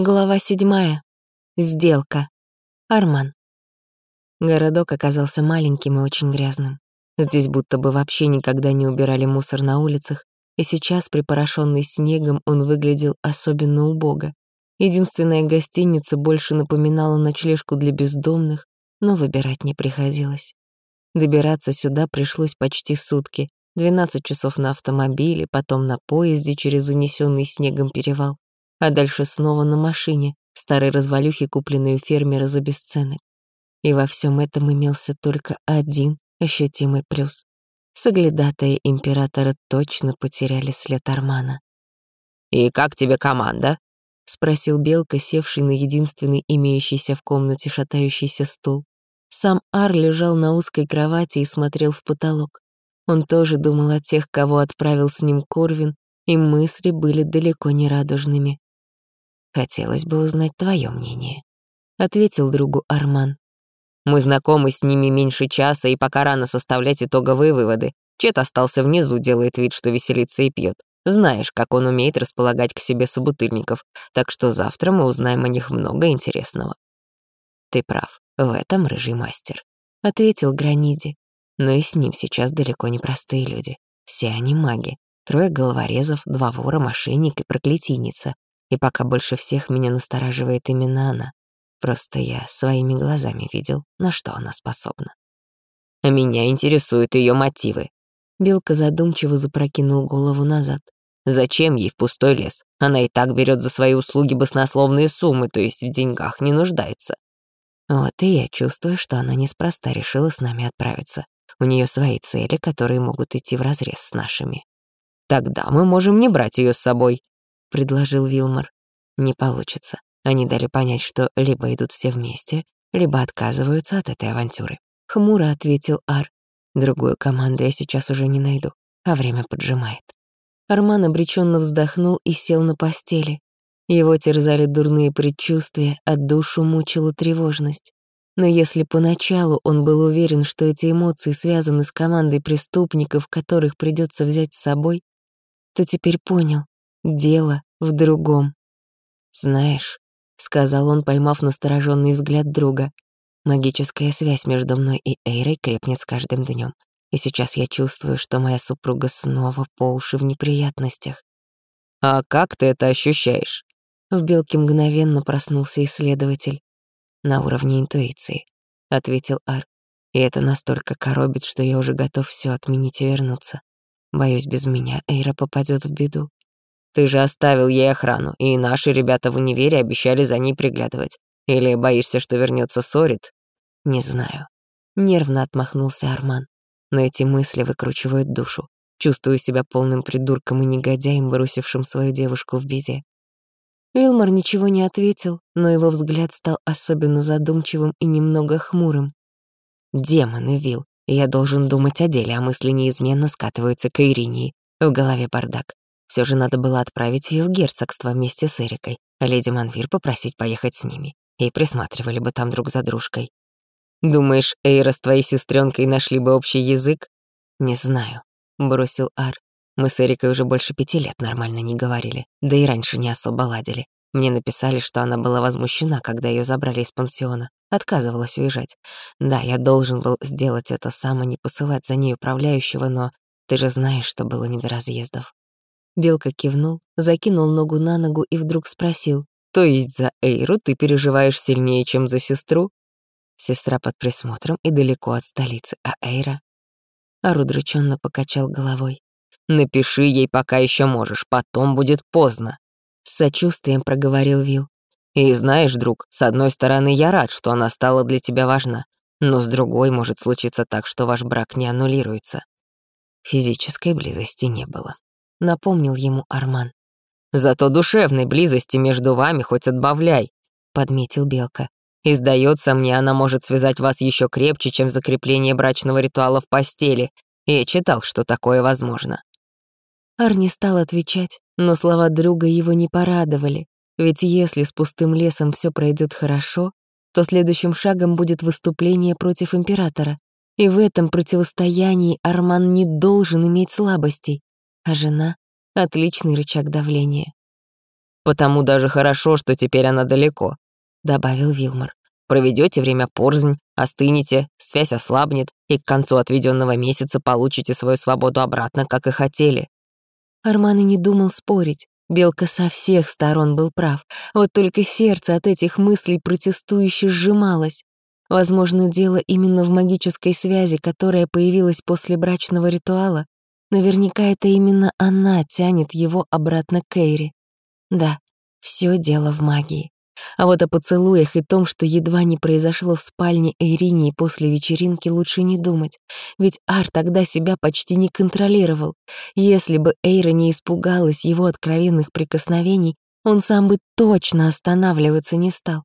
Глава седьмая. Сделка. Арман. Городок оказался маленьким и очень грязным. Здесь будто бы вообще никогда не убирали мусор на улицах, и сейчас, припорошенный снегом, он выглядел особенно убого. Единственная гостиница больше напоминала ночлежку для бездомных, но выбирать не приходилось. Добираться сюда пришлось почти сутки, 12 часов на автомобиле, потом на поезде через занесенный снегом перевал а дальше снова на машине, старой развалюхи, купленной у фермера за бесценок. И во всем этом имелся только один ощутимый плюс. Соглядатые императора точно потеряли след Армана. «И как тебе команда?» — спросил Белка, севший на единственный имеющийся в комнате шатающийся стул. Сам Ар лежал на узкой кровати и смотрел в потолок. Он тоже думал о тех, кого отправил с ним Корвин, и мысли были далеко не радужными. Хотелось бы узнать твое мнение», — ответил другу Арман. «Мы знакомы с ними меньше часа, и пока рано составлять итоговые выводы. Чет остался внизу, делает вид, что веселится и пьет. Знаешь, как он умеет располагать к себе собутыльников, так что завтра мы узнаем о них много интересного». «Ты прав, в этом рыжий мастер», — ответил Граниди. «Но и с ним сейчас далеко не простые люди. Все они маги. Трое головорезов, два вора, мошенник и проклятийница. И пока больше всех меня настораживает именно она. Просто я своими глазами видел, на что она способна. А меня интересуют ее мотивы. Белка задумчиво запрокинул голову назад. Зачем ей в пустой лес? Она и так берет за свои услуги баснословные суммы, то есть в деньгах не нуждается. Вот и я чувствую, что она неспроста решила с нами отправиться. У нее свои цели, которые могут идти вразрез с нашими. Тогда мы можем не брать ее с собой. — предложил Вилмор. «Не получится. Они дали понять, что либо идут все вместе, либо отказываются от этой авантюры». Хмуро ответил Ар. «Другую команду я сейчас уже не найду, а время поджимает». Арман обреченно вздохнул и сел на постели. Его терзали дурные предчувствия, а душу мучила тревожность. Но если поначалу он был уверен, что эти эмоции связаны с командой преступников, которых придется взять с собой, то теперь понял, Дело в другом. «Знаешь», — сказал он, поймав настороженный взгляд друга, «магическая связь между мной и Эйрой крепнет с каждым днем, и сейчас я чувствую, что моя супруга снова по уши в неприятностях». «А как ты это ощущаешь?» В Белке мгновенно проснулся исследователь. «На уровне интуиции», — ответил Ар. «И это настолько коробит, что я уже готов все отменить и вернуться. Боюсь, без меня Эйра попадет в беду. Ты же оставил ей охрану, и наши ребята в универе обещали за ней приглядывать. Или боишься, что вернется Сорит? Не знаю. Нервно отмахнулся Арман. Но эти мысли выкручивают душу. Чувствую себя полным придурком и негодяем, бросившим свою девушку в беде. Вилмор ничего не ответил, но его взгляд стал особенно задумчивым и немного хмурым. «Демоны, Вил, я должен думать о деле, а мысли неизменно скатываются к Иринии. В голове бардак. Все же надо было отправить ее в герцогство вместе с Эрикой, а леди Манвир попросить поехать с ними. И присматривали бы там друг за дружкой. «Думаешь, Эйра с твоей сестренкой нашли бы общий язык?» «Не знаю», — бросил Ар. «Мы с Эрикой уже больше пяти лет нормально не говорили, да и раньше не особо ладили. Мне написали, что она была возмущена, когда ее забрали из пансиона. Отказывалась уезжать. Да, я должен был сделать это сам, а не посылать за ней управляющего, но ты же знаешь, что было не до разъездов. Белка кивнул, закинул ногу на ногу и вдруг спросил. «То есть за Эйру ты переживаешь сильнее, чем за сестру?» Сестра под присмотром и далеко от столицы, а Эйра... Ару удрученно покачал головой. «Напиши ей, пока еще можешь, потом будет поздно», — с сочувствием проговорил Вил. «И знаешь, друг, с одной стороны, я рад, что она стала для тебя важна, но с другой может случиться так, что ваш брак не аннулируется». Физической близости не было напомнил ему Арман. «Зато душевной близости между вами хоть отбавляй», — подметил Белка. «И сдается мне, она может связать вас еще крепче, чем закрепление брачного ритуала в постели. Я читал, что такое возможно». Ар не стал отвечать, но слова друга его не порадовали, ведь если с пустым лесом все пройдет хорошо, то следующим шагом будет выступление против императора. И в этом противостоянии Арман не должен иметь слабостей а жена — отличный рычаг давления. Потому даже хорошо, что теперь она далеко», — добавил Вилмор. «Проведете время порзнь, остынете, связь ослабнет, и к концу отведенного месяца получите свою свободу обратно, как и хотели». Арман и не думал спорить. Белка со всех сторон был прав, вот только сердце от этих мыслей протестующе сжималось. Возможно, дело именно в магической связи, которая появилась после брачного ритуала. Наверняка это именно она тянет его обратно к Эйре. Да, все дело в магии. А вот о поцелуях и том, что едва не произошло в спальне Эйринии после вечеринки, лучше не думать. Ведь Ар тогда себя почти не контролировал. Если бы Эйра не испугалась его откровенных прикосновений, он сам бы точно останавливаться не стал.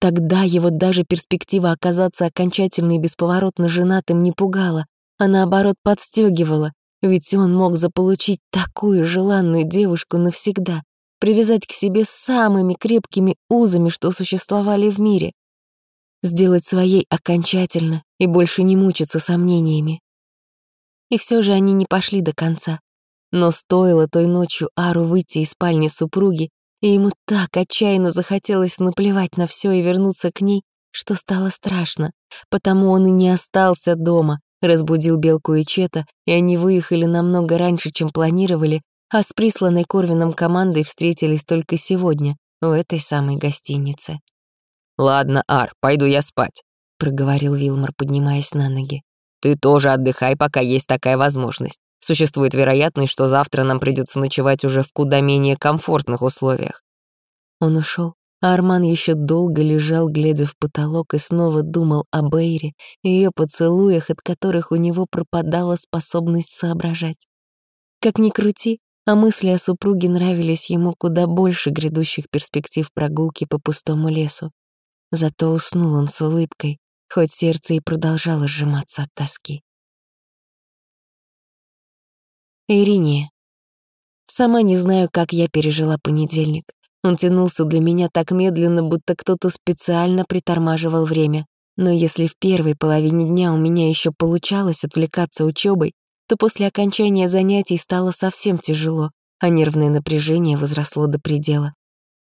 Тогда его даже перспектива оказаться окончательно и бесповоротно женатым не пугала, а наоборот подстегивала, ведь он мог заполучить такую желанную девушку навсегда, привязать к себе самыми крепкими узами, что существовали в мире, сделать своей окончательно и больше не мучиться сомнениями. И все же они не пошли до конца. Но стоило той ночью Ару выйти из спальни супруги, и ему так отчаянно захотелось наплевать на все и вернуться к ней, что стало страшно. Потому он и не остался дома, разбудил Белку и Чета, и они выехали намного раньше, чем планировали, а с присланной Корвином командой встретились только сегодня, в этой самой гостинице. «Ладно, Ар, пойду я спать», — проговорил Вилмор, поднимаясь на ноги. «Ты тоже отдыхай, пока есть такая возможность. Существует вероятность, что завтра нам придется ночевать уже в куда менее комфортных условиях». Он ушел, а Арман еще долго лежал, глядя в потолок, и снова думал о Бейре и ее поцелуях, от которых у него пропадала способность соображать. Как ни крути, а мысли о супруге нравились ему куда больше грядущих перспектив прогулки по пустому лесу. Зато уснул он с улыбкой, хоть сердце и продолжало сжиматься от тоски. Ириния. Сама не знаю, как я пережила понедельник. Он тянулся для меня так медленно, будто кто-то специально притормаживал время. Но если в первой половине дня у меня еще получалось отвлекаться учебой, то после окончания занятий стало совсем тяжело, а нервное напряжение возросло до предела.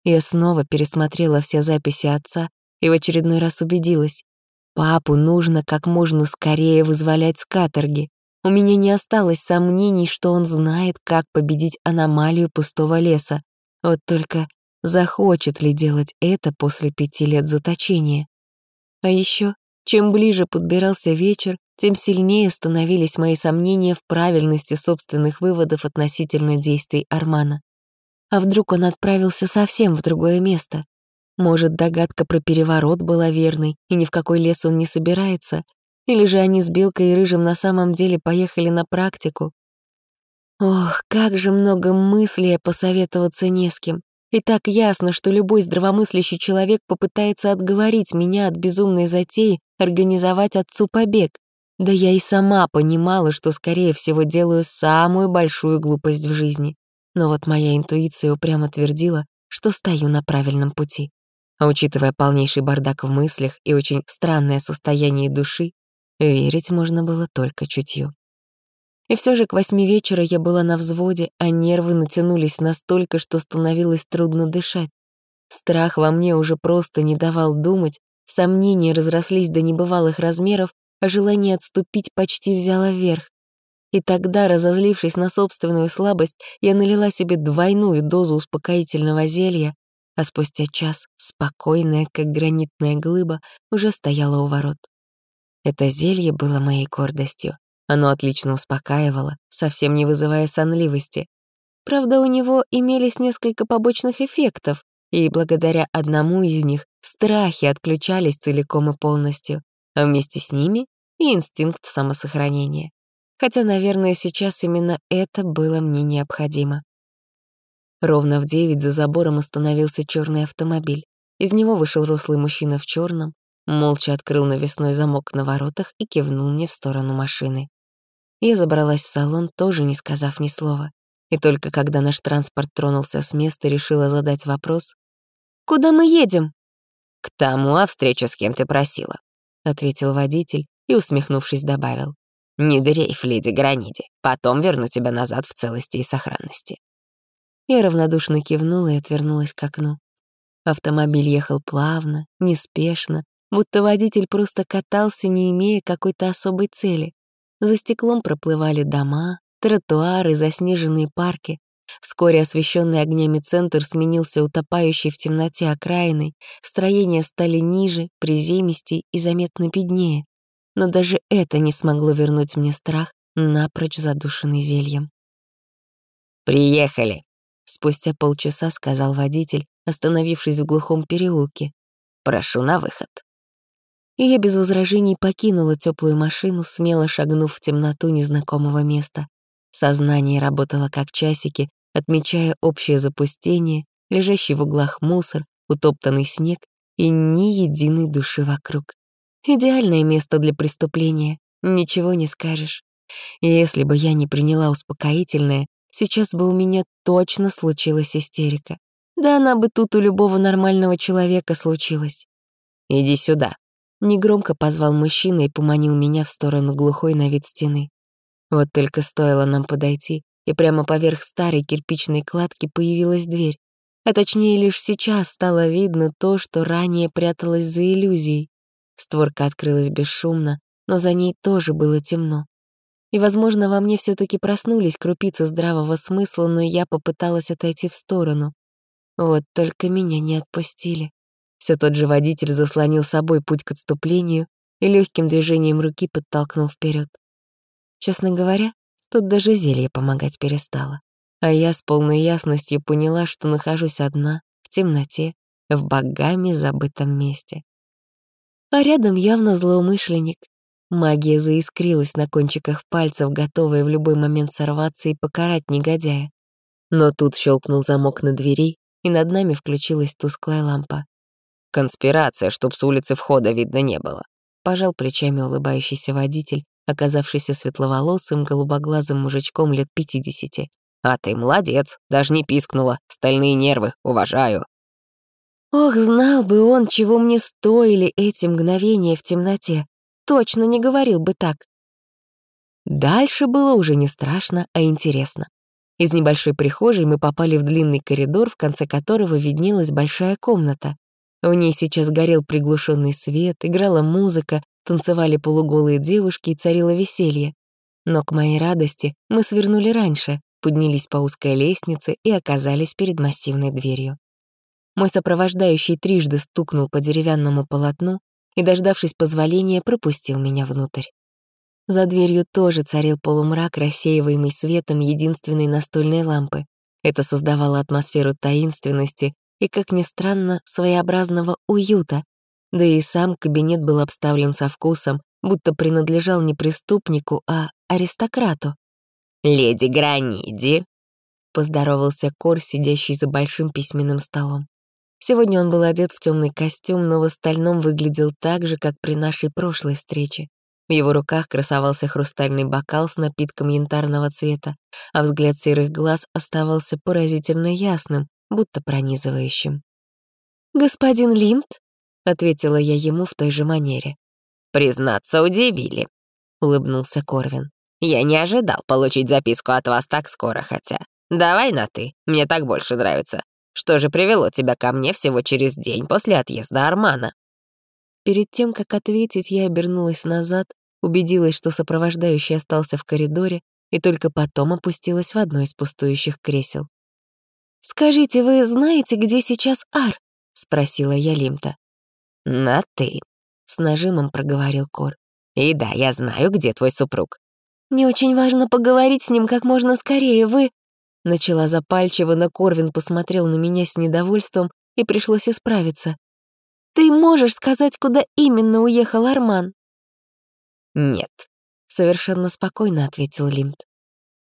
Я снова пересмотрела все записи отца и в очередной раз убедилась. Папу нужно как можно скорее вызволять с каторги. У меня не осталось сомнений, что он знает, как победить аномалию пустого леса. Вот только захочет ли делать это после пяти лет заточения? А еще, чем ближе подбирался вечер, тем сильнее становились мои сомнения в правильности собственных выводов относительно действий Армана. А вдруг он отправился совсем в другое место? Может, догадка про переворот была верной, и ни в какой лес он не собирается? Или же они с Белкой и Рыжим на самом деле поехали на практику? Ох, как же много мыслей посоветоваться не с кем. И так ясно, что любой здравомыслящий человек попытается отговорить меня от безумной затеи организовать отцу побег. Да я и сама понимала, что, скорее всего, делаю самую большую глупость в жизни. Но вот моя интуиция упрямо твердила, что стою на правильном пути. А учитывая полнейший бардак в мыслях и очень странное состояние души, верить можно было только чутью. И все же к восьми вечера я была на взводе, а нервы натянулись настолько, что становилось трудно дышать. Страх во мне уже просто не давал думать, сомнения разрослись до небывалых размеров, а желание отступить почти взяло верх. И тогда, разозлившись на собственную слабость, я налила себе двойную дозу успокоительного зелья, а спустя час, спокойная, как гранитная глыба, уже стояла у ворот. Это зелье было моей гордостью. Оно отлично успокаивало, совсем не вызывая сонливости. Правда, у него имелись несколько побочных эффектов, и благодаря одному из них страхи отключались целиком и полностью а вместе с ними и инстинкт самосохранения. Хотя, наверное, сейчас именно это было мне необходимо. Ровно в девять за забором остановился черный автомобиль. Из него вышел рослый мужчина в черном, молча открыл навесной замок на воротах и кивнул мне в сторону машины. Я забралась в салон, тоже не сказав ни слова. И только когда наш транспорт тронулся с места, решила задать вопрос. «Куда мы едем?» «К тому, о встрече с кем ты просила», — ответил водитель и, усмехнувшись, добавил. «Не дрейф, леди Граниди, потом верну тебя назад в целости и сохранности». Я равнодушно кивнула и отвернулась к окну. Автомобиль ехал плавно, неспешно, будто водитель просто катался, не имея какой-то особой цели. За стеклом проплывали дома, тротуары, заснеженные парки. Вскоре освещенный огнями центр сменился утопающей в темноте окраиной, строения стали ниже, приземистей и заметно беднее. Но даже это не смогло вернуть мне страх, напрочь задушенный зельем. «Приехали!» — спустя полчаса сказал водитель, остановившись в глухом переулке. «Прошу на выход». И я без возражений покинула теплую машину, смело шагнув в темноту незнакомого места. Сознание работало как часики, отмечая общее запустение, лежащий в углах мусор, утоптанный снег и ни единой души вокруг. Идеальное место для преступления, ничего не скажешь. Если бы я не приняла успокоительное, сейчас бы у меня точно случилась истерика. Да она бы тут у любого нормального человека случилась. «Иди сюда», — негромко позвал мужчина и поманил меня в сторону глухой на вид стены. Вот только стоило нам подойти, и прямо поверх старой кирпичной кладки появилась дверь. А точнее, лишь сейчас стало видно то, что ранее пряталось за иллюзией. Створка открылась бесшумно, но за ней тоже было темно. И, возможно, во мне все таки проснулись крупицы здравого смысла, но я попыталась отойти в сторону. Вот только меня не отпустили. Все тот же водитель заслонил собой путь к отступлению и легким движением руки подтолкнул вперед. Честно говоря, тут даже зелье помогать перестало. А я с полной ясностью поняла, что нахожусь одна, в темноте, в богами забытом месте. А рядом явно злоумышленник. Магия заискрилась на кончиках пальцев, готовая в любой момент сорваться и покарать негодяя. Но тут щелкнул замок на двери, и над нами включилась тусклая лампа. «Конспирация, чтоб с улицы входа видно не было», — пожал плечами улыбающийся водитель, оказавшийся светловолосым, голубоглазым мужичком лет пятидесяти. «А ты молодец, даже не пискнула, стальные нервы, уважаю». Ох, знал бы он, чего мне стоили эти мгновения в темноте. Точно не говорил бы так. Дальше было уже не страшно, а интересно. Из небольшой прихожей мы попали в длинный коридор, в конце которого виднелась большая комната. В ней сейчас горел приглушенный свет, играла музыка, танцевали полуголые девушки и царило веселье. Но к моей радости мы свернули раньше, поднялись по узкой лестнице и оказались перед массивной дверью. Мой сопровождающий трижды стукнул по деревянному полотну и, дождавшись позволения, пропустил меня внутрь. За дверью тоже царил полумрак, рассеиваемый светом единственной настольной лампы. Это создавало атмосферу таинственности и, как ни странно, своеобразного уюта. Да и сам кабинет был обставлен со вкусом, будто принадлежал не преступнику, а аристократу. «Леди Граниди», — поздоровался Кор, сидящий за большим письменным столом. Сегодня он был одет в темный костюм, но в остальном выглядел так же, как при нашей прошлой встрече. В его руках красовался хрустальный бокал с напитком янтарного цвета, а взгляд серых глаз оставался поразительно ясным, будто пронизывающим. «Господин Лимт?» — ответила я ему в той же манере. «Признаться, удивили», — улыбнулся Корвин. «Я не ожидал получить записку от вас так скоро, хотя. Давай на «ты», мне так больше нравится. Что же привело тебя ко мне всего через день после отъезда Армана?» Перед тем, как ответить, я обернулась назад убедилась, что сопровождающий остался в коридоре, и только потом опустилась в одно из пустующих кресел. «Скажите, вы знаете, где сейчас Ар?» — спросила я Лимта. «На «ты», — с нажимом проговорил Кор. «И да, я знаю, где твой супруг». «Мне очень важно поговорить с ним как можно скорее, вы...» Начала запальчиво, но Корвин посмотрел на меня с недовольством, и пришлось исправиться. «Ты можешь сказать, куда именно уехал Арман?» «Нет», — совершенно спокойно ответил Лимт.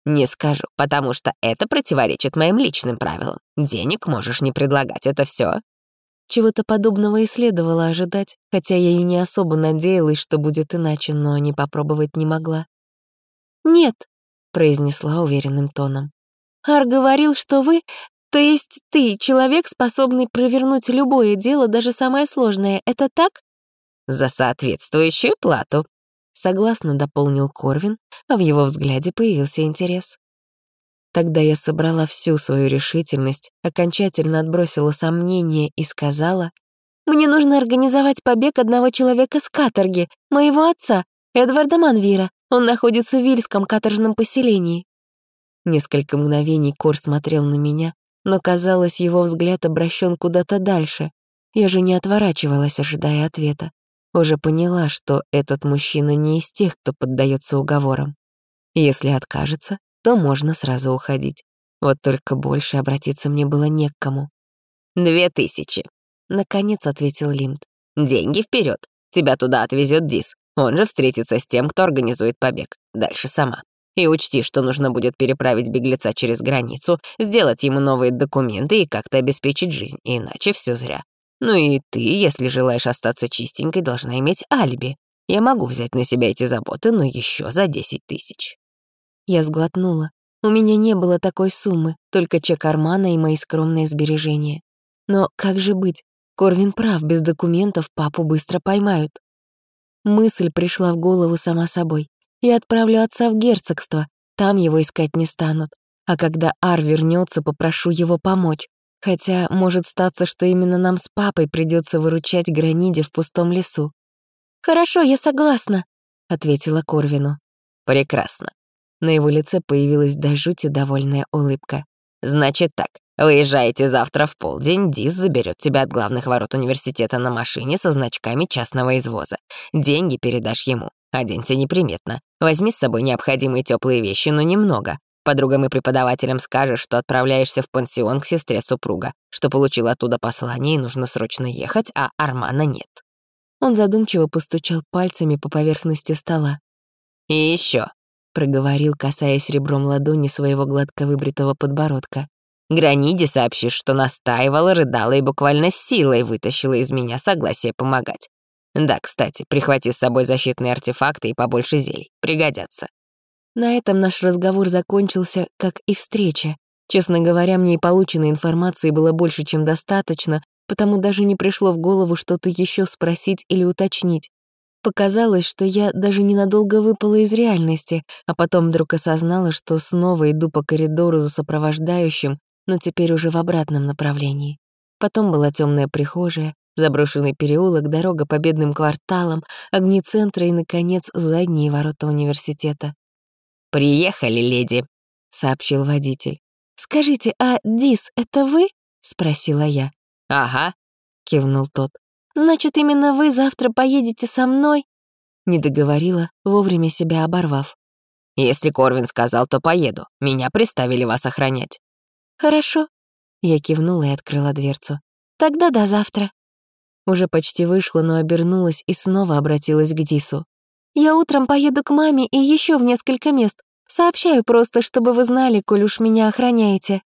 «Не скажу, потому что это противоречит моим личным правилам. Денег можешь не предлагать, это все. Чего-то подобного и следовало ожидать, хотя я и не особо надеялась, что будет иначе, но не попробовать не могла. «Нет», — произнесла уверенным тоном. «Ар говорил, что вы, то есть ты, человек, способный провернуть любое дело, даже самое сложное. Это так?» «За соответствующую плату», Согласно дополнил Корвин, а в его взгляде появился интерес. Тогда я собрала всю свою решительность, окончательно отбросила сомнения и сказала, «Мне нужно организовать побег одного человека с каторги, моего отца, Эдварда Манвира. Он находится в Вильском каторжном поселении». Несколько мгновений Кор смотрел на меня, но, казалось, его взгляд обращен куда-то дальше. Я же не отворачивалась, ожидая ответа. Уже поняла, что этот мужчина не из тех, кто поддается уговорам. Если откажется, то можно сразу уходить. Вот только больше обратиться мне было не к кому. «Две тысячи», — наконец ответил Лимт. «Деньги вперед. Тебя туда отвезет Дис. Он же встретится с тем, кто организует побег. Дальше сама. И учти, что нужно будет переправить беглеца через границу, сделать ему новые документы и как-то обеспечить жизнь, иначе все зря. Ну и ты, если желаешь остаться чистенькой, должна иметь алиби. Я могу взять на себя эти заботы, но еще за 10 тысяч. Я сглотнула. У меня не было такой суммы, только чек Армана и мои скромные сбережения. Но как же быть? Корвин прав, без документов папу быстро поймают. Мысль пришла в голову сама собой. Я отправлю отца в герцогство, там его искать не станут. А когда Ар вернется, попрошу его помочь. Хотя может статься, что именно нам с папой придется выручать Граниде в пустом лесу. «Хорошо, я согласна», — ответила Корвину. «Прекрасно. На его лице появилась до жути довольная улыбка. «Значит так, выезжаете завтра в полдень, Дис заберет тебя от главных ворот университета на машине со значками частного извоза. Деньги передашь ему. Оденься неприметно. Возьми с собой необходимые теплые вещи, но немного. Подругам и преподавателям скажешь, что отправляешься в пансион к сестре супруга, что получил оттуда послание и нужно срочно ехать, а Армана нет». Он задумчиво постучал пальцами по поверхности стола. «И еще, проговорил, касаясь ребром ладони своего гладко выбритого подбородка. Граниде сообщишь, что настаивала, рыдала и буквально силой вытащила из меня согласие помогать. Да, кстати, прихвати с собой защитные артефакты и побольше зелий. Пригодятся. На этом наш разговор закончился, как и встреча. Честно говоря, мне и полученной информации было больше, чем достаточно, потому даже не пришло в голову что-то еще спросить или уточнить. Показалось, что я даже ненадолго выпала из реальности, а потом вдруг осознала, что снова иду по коридору за сопровождающим, но теперь уже в обратном направлении. Потом была темная прихожая, заброшенный переулок, дорога по бедным кварталам, огни центра и, наконец, задние ворота университета. «Приехали, леди», — сообщил водитель. «Скажите, а Дис — это вы?» — спросила я. «Ага», — кивнул тот. Значит, именно вы завтра поедете со мной?» Не договорила, вовремя себя оборвав. «Если Корвин сказал, то поеду. Меня приставили вас охранять». «Хорошо». Я кивнула и открыла дверцу. «Тогда до завтра». Уже почти вышла, но обернулась и снова обратилась к Дису. «Я утром поеду к маме и еще в несколько мест. Сообщаю просто, чтобы вы знали, коль уж меня охраняете».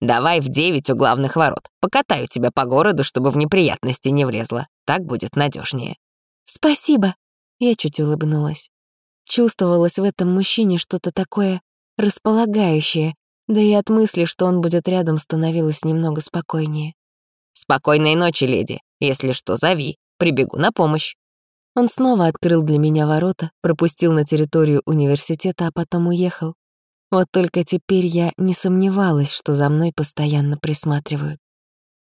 Давай в девять у главных ворот. Покатаю тебя по городу, чтобы в неприятности не влезла. Так будет надежнее. Спасибо. Я чуть улыбнулась. Чувствовалось в этом мужчине что-то такое располагающее, да и от мысли, что он будет рядом, становилось немного спокойнее. «Спокойной ночи, леди. Если что, зови. Прибегу на помощь». Он снова открыл для меня ворота, пропустил на территорию университета, а потом уехал. Вот только теперь я не сомневалась, что за мной постоянно присматривают.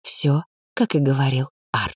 Все, как и говорил Ар.